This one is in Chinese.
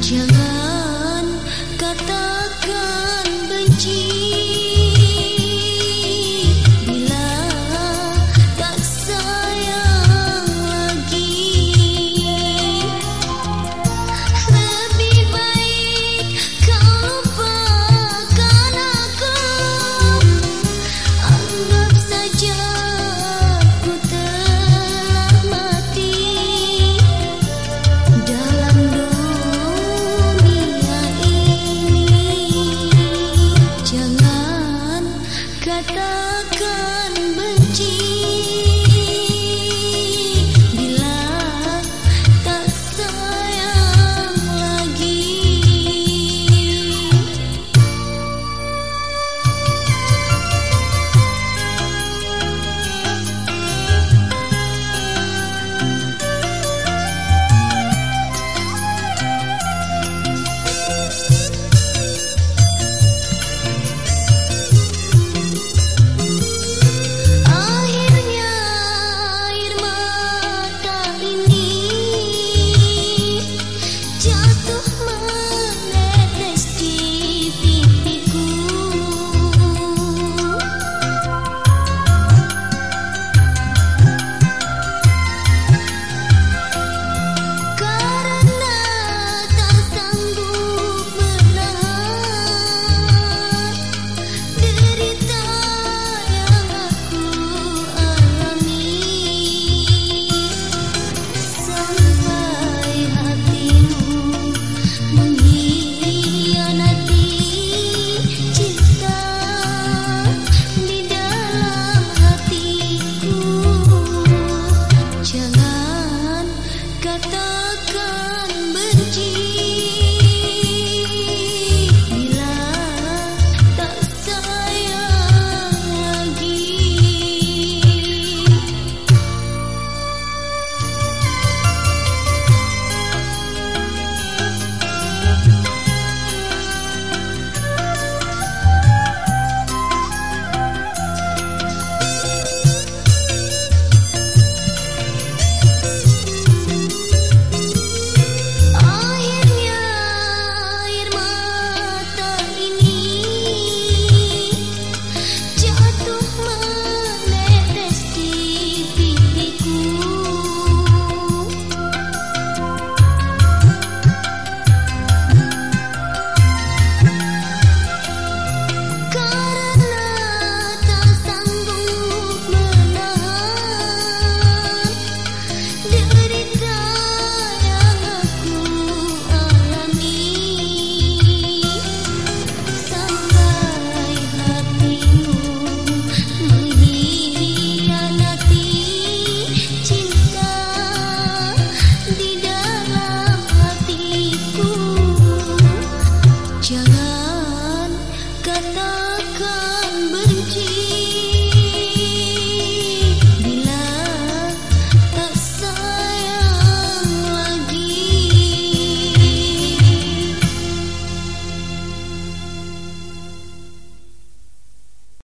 骄。